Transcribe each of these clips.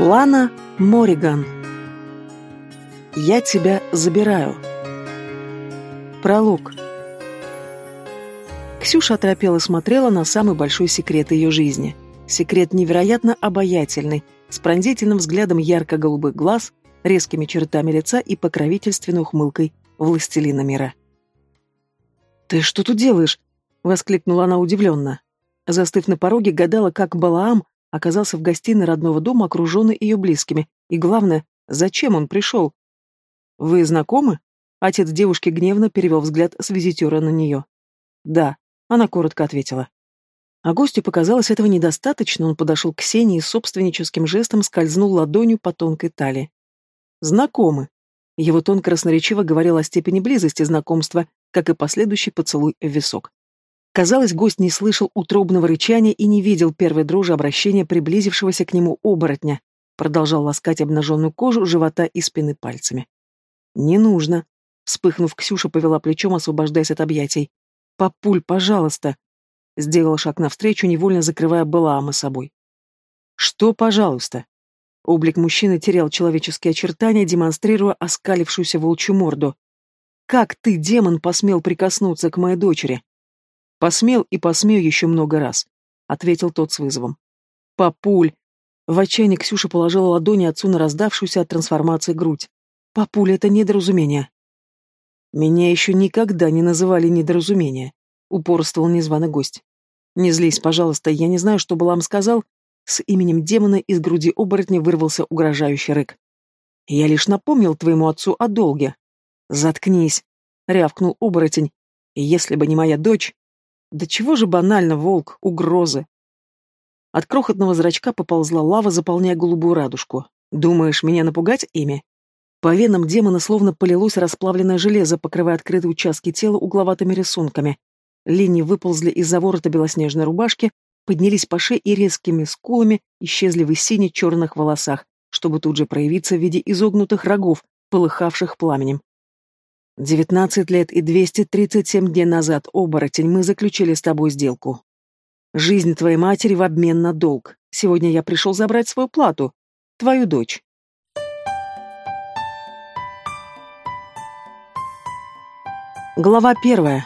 Лана Мориган. Я тебя забираю. Пролог. Ксюша оторопела смотрела на самый большой секрет ее жизни. Секрет невероятно обаятельный, с пронзительным взглядом ярко-голубых глаз, резкими чертами лица и покровительственной ухмылкой властелина мира. «Ты что тут делаешь?» — воскликнула она удивленно. Застыв на пороге, гадала, как Балаам оказался в гостиной родного дома, окруженный ее близкими. И главное, зачем он пришел? «Вы знакомы?» Отец девушки гневно перевел взгляд с визитера на нее. «Да», — она коротко ответила. А гостю показалось этого недостаточно, он подошел к Ксении и собственническим жестом скользнул ладонью по тонкой талии. «Знакомы». Его тон красноречиво говорил о степени близости знакомства, как и последующий поцелуй в висок. Казалось, гость не слышал утробного рычания и не видел первой дрожи обращения приблизившегося к нему оборотня. Продолжал ласкать обнаженную кожу живота и спины пальцами. «Не нужно», — вспыхнув, Ксюша повела плечом, освобождаясь от объятий. «Папуль, пожалуйста», — сделала шаг навстречу, невольно закрывая Балаама собой. «Что, пожалуйста?» Облик мужчины терял человеческие очертания, демонстрируя оскалившуюся волчью морду. «Как ты, демон, посмел прикоснуться к моей дочери?» Посмел и посмею еще много раз, ответил тот с вызовом. Папуль! В отчаянии Ксюша положила ладони отцу на раздавшуюся от трансформации грудь. Папуль, это недоразумение. Меня еще никогда не называли недоразумение, упорствовал незваный гость. Не злись, пожалуйста, я не знаю, что Балам сказал. С именем демона из груди оборотня вырвался угрожающий рык. Я лишь напомнил твоему отцу о долге. Заткнись, рявкнул оборотень. Если бы не моя дочь, да чего же банально, волк, угрозы. От крохотного зрачка поползла лава, заполняя голубую радужку. Думаешь, меня напугать ими? По венам демона словно полилось расплавленное железо, покрывая открытые участки тела угловатыми рисунками. Линии выползли из-за ворота белоснежной рубашки, поднялись по шее и резкими скулами исчезли в сине-черных волосах, чтобы тут же проявиться в виде изогнутых рогов, полыхавших пламенем. Девятнадцать лет и двести тридцать семь дней назад, оборотень, мы заключили с тобой сделку. Жизнь твоей матери в обмен на долг. Сегодня я пришел забрать свою плату. Твою дочь. Глава первая.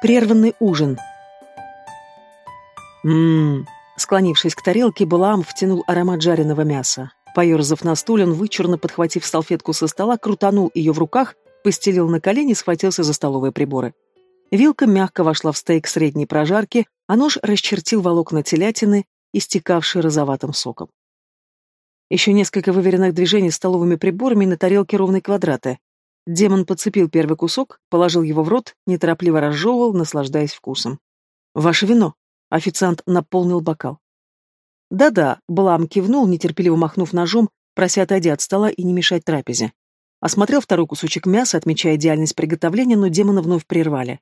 Прерванный ужин. Ммм. Склонившись к тарелке, Балаам втянул аромат жареного мяса. Поерзав на стуле, он вычурно подхватив салфетку со стола, крутанул ее в руках постелил на колени и схватился за столовые приборы. Вилка мягко вошла в стейк средней прожарки, а нож расчертил волокна телятины, истекавшие розоватым соком. Еще несколько выверенных движений столовыми приборами на тарелке ровные квадраты. Демон подцепил первый кусок, положил его в рот, неторопливо разжевывал, наслаждаясь вкусом. «Ваше вино!» — официант наполнил бокал. «Да-да», — Блам кивнул, нетерпеливо махнув ножом, прося отойти от стола и не мешать трапезе. Осмотрел второй кусочек мяса, отмечая идеальность приготовления, но демона вновь прервали.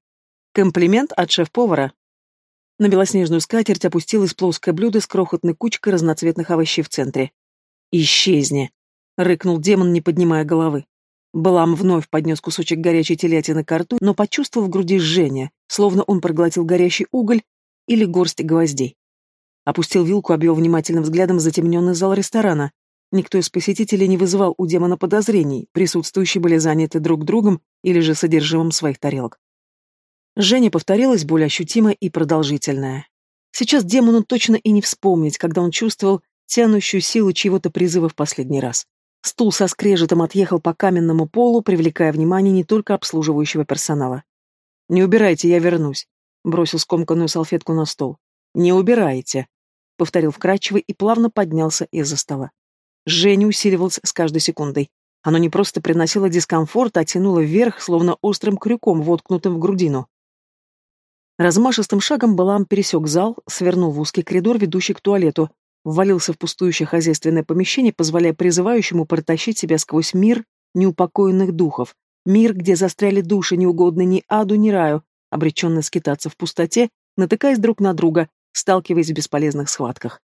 Комплимент от шеф-повара. На белоснежную скатерть опустилось плоское блюдо с крохотной кучкой разноцветных овощей в центре. «Исчезни!» — рыкнул демон, не поднимая головы. Балам вновь поднес кусочек горячей телятины к рту, но почувствовал в груди жжение, словно он проглотил горящий уголь или горсть гвоздей. Опустил вилку, обвел внимательным взглядом затемненный зал ресторана. Никто из посетителей не вызывал у демона подозрений, присутствующие были заняты друг другом или же содержимым своих тарелок. Женя повторилась более ощутимая и продолжительная. Сейчас демону точно и не вспомнить, когда он чувствовал тянущую силу чего-то призыва в последний раз. Стул со скрежетом отъехал по каменному полу, привлекая внимание не только обслуживающего персонала. «Не убирайте, я вернусь», — бросил скомканную салфетку на стол. «Не убирайте», — повторил вкрадчиво и плавно поднялся из-за стола. Жжение усиливалось с каждой секундой. Оно не просто приносило дискомфорт, а тянуло вверх, словно острым крюком, воткнутым в грудину. Размашистым шагом Балам пересек зал, свернул в узкий коридор, ведущий к туалету, ввалился в пустующее хозяйственное помещение, позволяя призывающему протащить себя сквозь мир неупокоенных духов, мир, где застряли души, неугодные ни аду, ни раю, обреченные скитаться в пустоте, натыкаясь друг на друга, сталкиваясь в бесполезных схватках.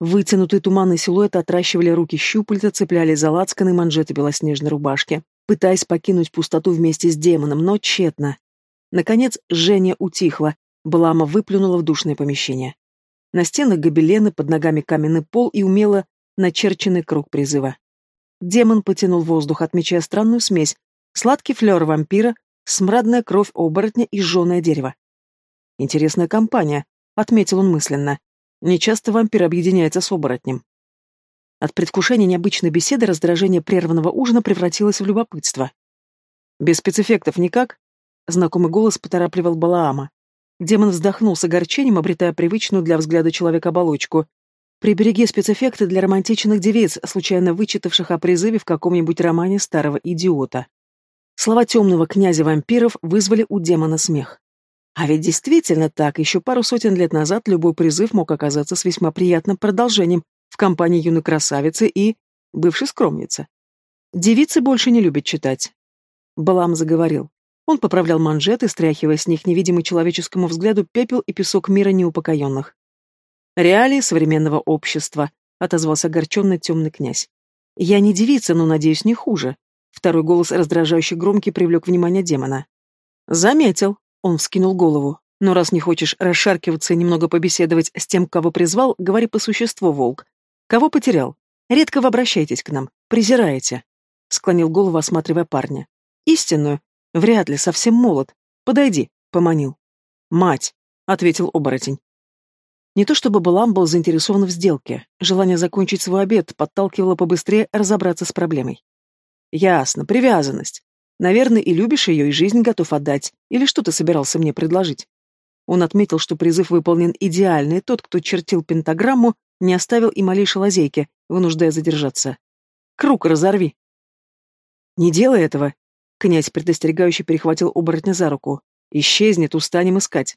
Вытянутые туманные силуэты отращивали руки щупальца, цепляли за лацканы манжеты белоснежной рубашки, пытаясь покинуть пустоту вместе с демоном, но тщетно. Наконец, Женя утихла, Блама выплюнула в душное помещение. На стенах гобелены, под ногами каменный пол и умело начерченный круг призыва. Демон потянул воздух, отмечая странную смесь. Сладкий флер вампира, смрадная кровь оборотня и жженое дерево. Интересная компания, отметил он мысленно. Нечасто вампир объединяется с оборотнем. От предвкушения необычной беседы раздражение прерванного ужина превратилось в любопытство. «Без спецэффектов никак?» Знакомый голос поторапливал Балаама. Демон вздохнул с огорчением, обретая привычную для взгляда человека оболочку. Прибереги спецэффекты для романтичных девиц, случайно вычитавших о призыве в каком-нибудь романе старого идиота. Слова темного князя вампиров вызвали у демона смех. А ведь действительно так, еще пару сотен лет назад любой призыв мог оказаться с весьма приятным продолжением в компании юной красавицы и бывшей скромницы. Девицы больше не любят читать. Балам заговорил. Он поправлял манжеты, стряхивая с них невидимый человеческому взгляду пепел и песок мира неупокоенных. «Реалии современного общества», — отозвался огорченный темный князь. «Я не девица, но, надеюсь, не хуже». Второй голос, раздражающий громкий, привлек внимание демона. «Заметил», — он вскинул голову. «Но раз не хочешь расшаркиваться и немного побеседовать с тем, кого призвал, говори по существу, волк. Кого потерял? Редко вы обращаетесь к нам. Презираете». Склонил голову, осматривая парня. «Истинную. Вряд ли, совсем молод. Подойди», — поманил. «Мать», — ответил оборотень. Не то чтобы Балам был заинтересован в сделке, желание закончить свой обед подталкивало побыстрее разобраться с проблемой. «Ясно, привязанность. Наверное, и любишь ее, и жизнь готов отдать. Или что ты собирался мне предложить?» Он отметил, что призыв выполнен идеально, и тот, кто чертил пентаграмму, не оставил и малейшей лазейки, вынуждая задержаться. «Круг разорви!» «Не делай этого!» Князь предостерегающе перехватил оборотня за руку. «Исчезнет, устанем искать».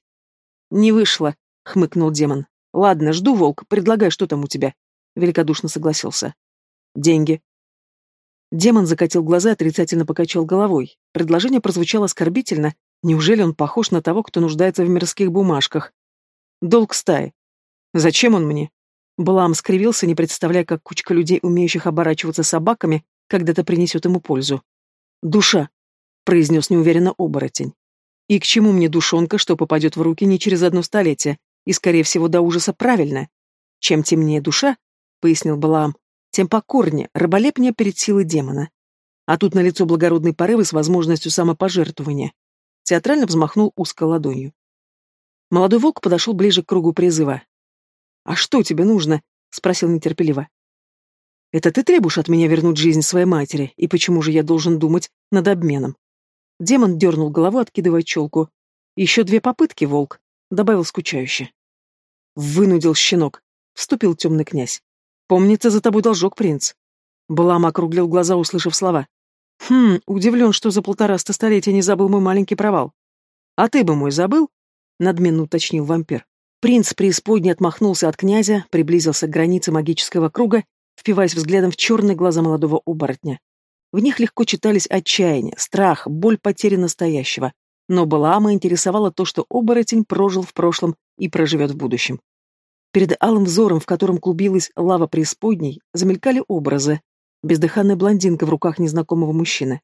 «Не вышло», — хмыкнул демон. «Ладно, жду, волк, предлагай, что там у тебя». Великодушно согласился. «Деньги». Демон закатил глаза и отрицательно покачал головой. Предложение прозвучало оскорбительно. Неужели он похож на того, кто нуждается в мирских бумажках? Долг стаи. Зачем он мне? Блам скривился, не представляя, как кучка людей, умеющих оборачиваться собаками, когда-то принесет ему пользу. «Душа», — произнес неуверенно оборотень. «И к чему мне душонка, что попадет в руки не через одно столетие, и, скорее всего, до ужаса правильно. Чем темнее душа, — пояснил Балаам, — тем покорнее, раболепнее перед силой демона. А тут налицо благородные порывы с возможностью самопожертвования. Театрально взмахнул узкой ладонью. Молодой волк подошел ближе к кругу призыва. «А что тебе нужно?» — спросил нетерпеливо. «Это ты требуешь от меня вернуть жизнь своей матери, и почему же я должен думать над обменом?» Демон дернул головой, откидывая челку. «Еще две попытки, волк», — добавил скучающе. Вынудил щенок. Вступил темный князь. Помнится, за тобой должок, принц. Балам округлил глаза, услышав слова. Хм, удивлен, что за полтораста столетия не забыл мой маленький провал. А ты бы мой забыл? Надменно уточнил вампир. Принц преисподней отмахнулся от князя, приблизился к границе магического круга, впиваясь взглядом в черные глаза молодого оборотня. В них легко читались отчаяние, страх, боль потери настоящего. Но Балаама интересовало то, что оборотень прожил в прошлом и проживет в будущем. Перед алым взором, в котором клубилась лава преисподней, замелькали образы. Бездыханная блондинка в руках незнакомого мужчины.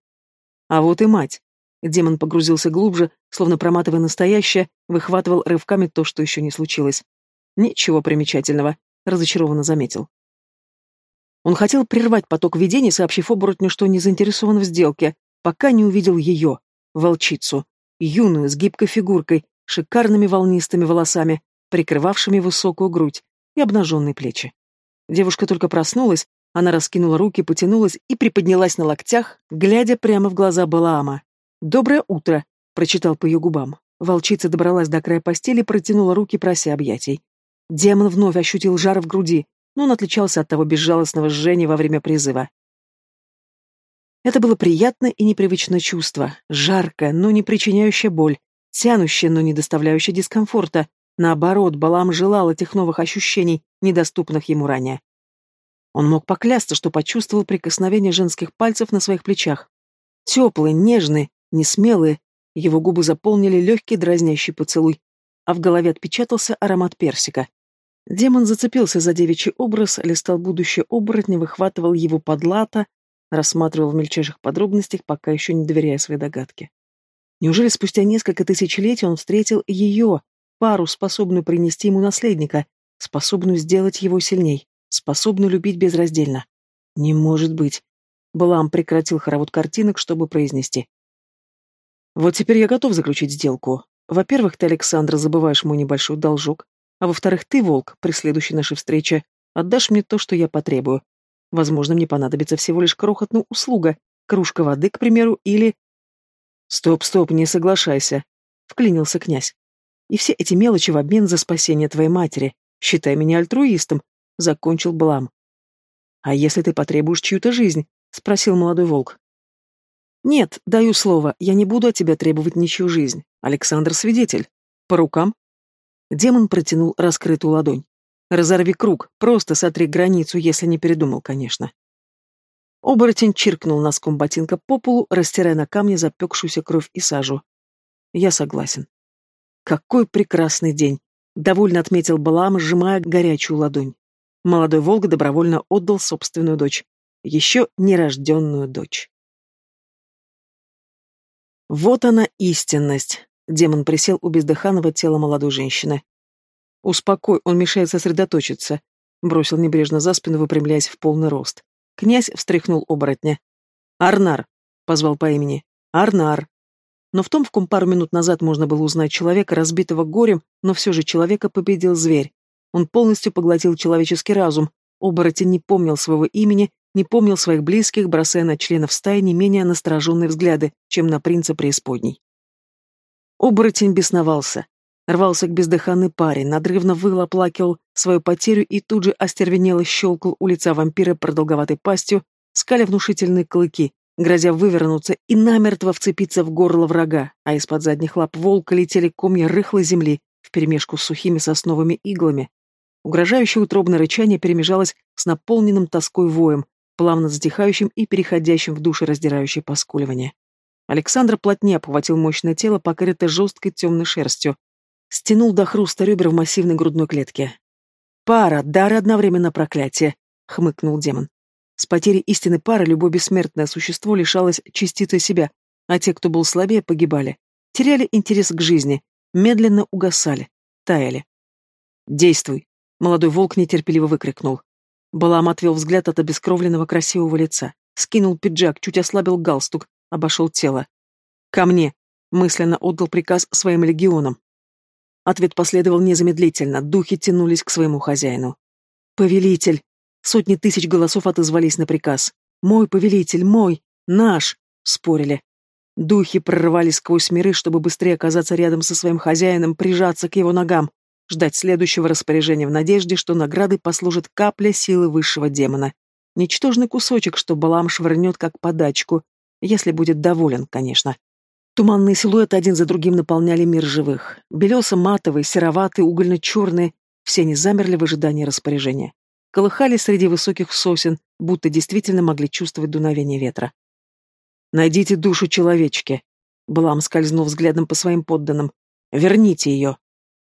А вот и мать. Демон погрузился глубже, словно проматывая настоящее, выхватывал рывками то, что еще не случилось. Ничего примечательного, разочарованно заметил. Он хотел прервать поток видений, сообщив оборотню, что не заинтересован в сделке, пока не увидел ее, волчицу, юную, с гибкой фигуркой, шикарными волнистыми волосами, прикрывавшими высокую грудь и обнаженные плечи. Девушка только проснулась, она раскинула руки, потянулась и приподнялась на локтях, глядя прямо в глаза Балаама. «Доброе утро», — прочитал по ее губам. Волчица добралась до края постели и протянула руки, прося объятий. Демон вновь ощутил жар в груди, но он отличался от того безжалостного жжения во время призыва. Это было приятное и непривычное чувство, жаркое, но не причиняющее боль, тянущее, но не доставляющее дискомфорта. Наоборот, Балам желал этих новых ощущений, недоступных ему ранее. Он мог поклясться, что почувствовал прикосновение женских пальцев на своих плечах. Теплые, нежные, несмелые, его губы заполнили легкий дразнящий поцелуй, а в голове отпечатался аромат персика. Демон зацепился за девичий образ, листал будущее оборотня, выхватывал его под лата, рассматривал в мельчайших подробностях, пока еще не доверяя своей догадке. Неужели спустя несколько тысячелетий он встретил ее, пару, способную принести ему наследника, способную сделать его сильней? способную любить безраздельно. Не может быть. Балам прекратил хоровод картинок, чтобы произнести. Вот теперь я готов заключить сделку. Во-первых, ты, Александр, забываешь мой небольшой должок, а во-вторых, ты, Волк, при следующей нашей встрече, отдашь мне то, что я потребую. Возможно, мне понадобится всего лишь крохотная услуга, кружка воды, к примеру, или... Стоп, стоп, не соглашайся, — вклинился князь. И все эти мелочи в обмен за спасение твоей матери. Считай меня альтруистом, — закончил Блам. А если ты потребуешь чью-то жизнь? — спросил молодой волк. «Нет, даю слово, я не буду от тебя требовать ничью жизнь. Александр свидетель. По рукам?» Демон протянул раскрытую ладонь. «Разорви круг, просто сотри границу, если не передумал, конечно». Оборотень чиркнул носком ботинка по полу, растирая на камне запекшуюся кровь и сажу. «Я согласен». «Какой прекрасный день!» — довольно отметил Балаам, сжимая горячую ладонь. Молодой волк добровольно отдал собственную дочь. Еще нерожденную дочь. Вот она истинность. Демон присел у бездыханного тела молодой женщины. Успокой, он мешает сосредоточиться. Бросил небрежно за спину, выпрямляясь в полный рост. Князь встряхнул оборотня. «Арнар!» — позвал по имени. «Арнар!» Но в том, в ком пару минут назад можно было узнать человека, разбитого горем, но все же человека победил зверь. Он полностью поглотил человеческий разум. Оборотень не помнил своего имени не помнил своих близких, бросая на членов стаи не менее настороженные взгляды, чем на принца преисподней. Оборотень бесновался. Рвался к бездыханной паре, надрывно выл, оплакивал свою потерю и тут же остервенело щелкал у лица вампира продолговатой пастью, скаля внушительные клыки, грозя вывернуться и намертво вцепиться в горло врага, а из-под задних лап волка летели комья рыхлой земли вперемешку с сухими сосновыми иглами. Угрожающее утробное рычание перемежалось с наполненным тоской воем, плавно затихающим и переходящим в душераздирающее поскуливание. Александр плотнее обхватил мощное тело, покрытое жесткой темной шерстью, стянул до хруста ребер в массивной грудной клетке. «Пара, дары одновременно проклятие», — хмыкнул демон. С потерей истины пары любое бессмертное существо лишалось частицы себя, а те, кто был слабее, погибали. Теряли интерес к жизни, медленно угасали, таяли. «Действуй!» — молодой волк нетерпеливо выкрикнул. Балам отвел взгляд от обескровленного красивого лица. Скинул пиджак, чуть ослабил галстук, обошел тело. «Ко мне!» — мысленно отдал приказ своим легионам. Ответ последовал незамедлительно, духи тянулись к своему хозяину. «Повелитель!» Сотни тысяч голосов отозвались на приказ. «Мой повелитель, мой! Наш!» — спорили. Духи прорывались сквозь миры, чтобы быстрее оказаться рядом со своим хозяином, прижаться к его ногам ждать следующего распоряжения в надежде, что награды послужит капля силы высшего демона. Ничтожный кусочек, что Балам швырнет как подачку, если будет доволен, конечно. Туманные силуэты один за другим наполняли мир живых. Белесо-матовые, сероватые, угольно-черные, все они замерли в ожидании распоряжения. Колыхались среди высоких сосен, будто действительно могли чувствовать дуновение ветра. «Найдите душу человечки», — Балам скользнул взглядом по своим подданным. «Верните ее».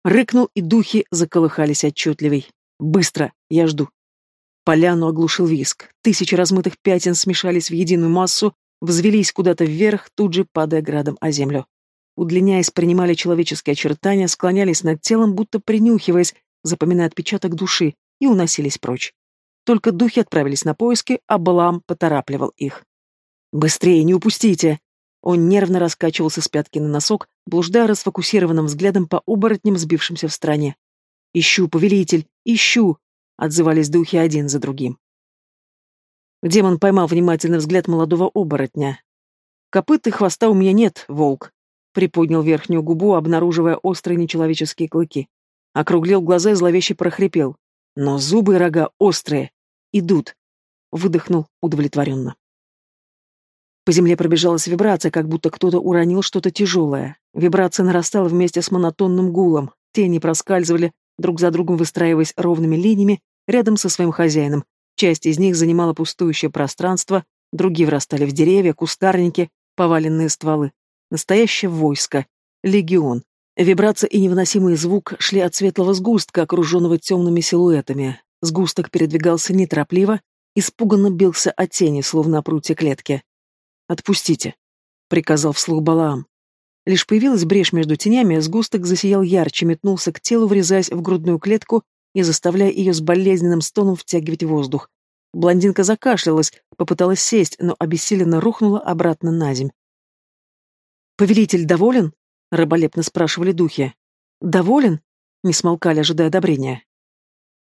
Рыкнул, и духи заколыхались отчетливей. «Быстро! Я жду!» Поляну оглушил виск. Тысячи размытых пятен смешались в единую массу, взвелись куда-то вверх, тут же падая градом о землю. Удлиняясь, принимали человеческие очертания, склонялись над телом, будто принюхиваясь, запоминая отпечаток души, и уносились прочь. Только духи отправились на поиски, а Балам поторапливал их. «Быстрее, не упустите!» Он нервно раскачивался с пятки на носок, блуждая расфокусированным взглядом по оборотням, сбившимся в стране. «Ищу, повелитель, ищу!» — отзывались духи один за другим. Демон поймал внимательный взгляд молодого оборотня. «Копыт и хвоста у меня нет, волк», — приподнял верхнюю губу, обнаруживая острые нечеловеческие клыки. Округлил глаза и зловеще прохрипел. «Но зубы и рога острые. Идут», — выдохнул удовлетворенно. По земле пробежалась вибрация, как будто кто-то уронил что-то тяжелое. Вибрация нарастала вместе с монотонным гулом. Тени проскальзывали, друг за другом выстраиваясь ровными линиями, рядом со своим хозяином. Часть из них занимала пустующее пространство, другие врастали в деревья, кустарники, поваленные стволы. Настоящее войско. Легион. Вибрация и невыносимый звук шли от светлого сгустка, окруженного темными силуэтами. Сгусток передвигался неторопливо, испуганно бился от тени, словно о прутье клетки. «Отпустите», — приказал вслух Балаам. Лишь появилась брешь между тенями, сгусток засиял ярче, метнулся к телу, врезаясь в грудную клетку и заставляя ее с болезненным стоном втягивать воздух. Блондинка закашлялась, попыталась сесть, но обессиленно рухнула обратно на земь. «Повелитель доволен?» — раболепно спрашивали духи. «Доволен?» — не смолкали, ожидая одобрения.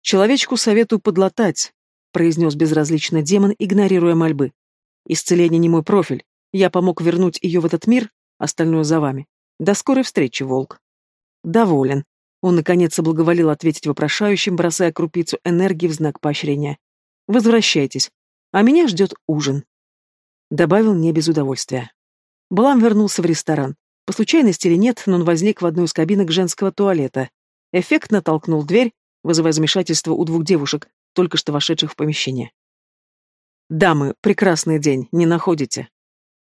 «Человечку советую подлатать», — произнес безразлично демон, игнорируя мольбы. «Исцеление не мой профиль. Я помог вернуть ее в этот мир, остальное за вами. До скорой встречи, волк». «Доволен». Он, наконец, соблаговолил ответить вопрошающим, бросая крупицу энергии в знак поощрения. «Возвращайтесь, а меня ждет ужин». Добавил не без удовольствия. Балам вернулся в ресторан. По случайности или нет, но он возник в одной из кабинок женского туалета. Эффектно толкнул дверь, вызывая замешательство у двух девушек, только что вошедших в помещение. «Дамы, прекрасный день, не находите?»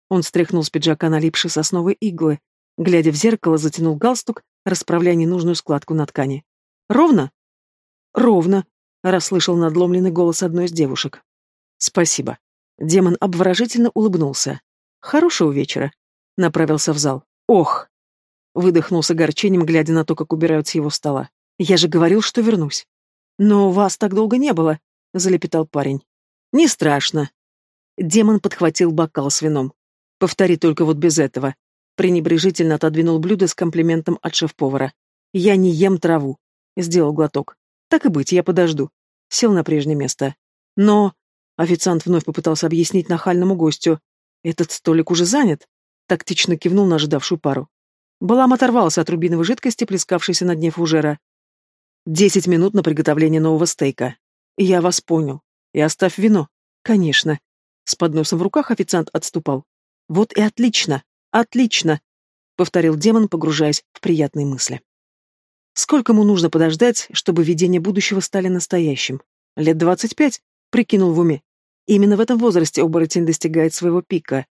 Он стряхнул с пиджака налипшие сосновые иглы, глядя в зеркало, затянул галстук, расправляя ненужную складку на ткани. «Ровно?» «Ровно», — расслышал надломленный голос одной из девушек. «Спасибо». Демон обворожительно улыбнулся. «Хорошего вечера», — направился в зал. «Ох!» — выдохнул с огорчением, глядя на то, как убирают с его стола. «Я же говорил, что вернусь». «Но вас так долго не было», — залепетал парень. «Не страшно». Демон подхватил бокал с вином. «Повтори только вот без этого». Пренебрежительно отодвинул блюдо с комплиментом от шеф-повара. «Я не ем траву». Сделал глоток. «Так и быть, я подожду». Сел на прежнее место. «Но...» Официант вновь попытался объяснить нахальному гостю. «Этот столик уже занят». Тактично кивнул на ожидавшую пару. Балам оторвался от рубиновой жидкости, плескавшейся на дне фужера. «Десять минут на приготовление нового стейка. Я вас понял. И оставь вино. Конечно». С подносом в руках официант отступал. «Вот и отлично! Отлично!» — повторил демон, погружаясь в приятные мысли. Сколько ему нужно подождать, чтобы видения будущего стали настоящим? Лет двадцать пять? Прикинул в уме. Именно в этом возрасте оборотень достигает своего пика.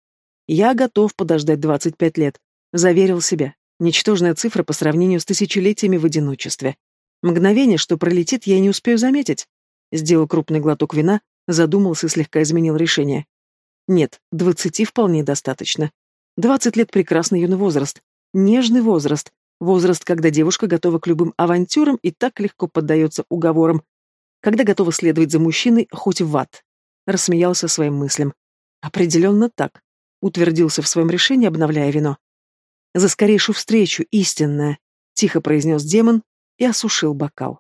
Я готов подождать 25 лет, заверил себя. Ничтожная цифра по сравнению с тысячелетиями в одиночестве. Мгновение, что пролетит, я не успею заметить. Сделал крупный глоток вина, задумался и слегка изменил решение. Нет, двадцати вполне достаточно. Двадцать лет — прекрасный юный возраст. Нежный возраст. Возраст, когда девушка готова к любым авантюрам и так легко поддается уговорам. Когда готова следовать за мужчиной хоть в ад. Рассмеялся своим мыслям. Определенно так утвердился в своем решении, обновляя вино. «За скорейшую встречу, истинная!» — тихо произнес демон и осушил бокал.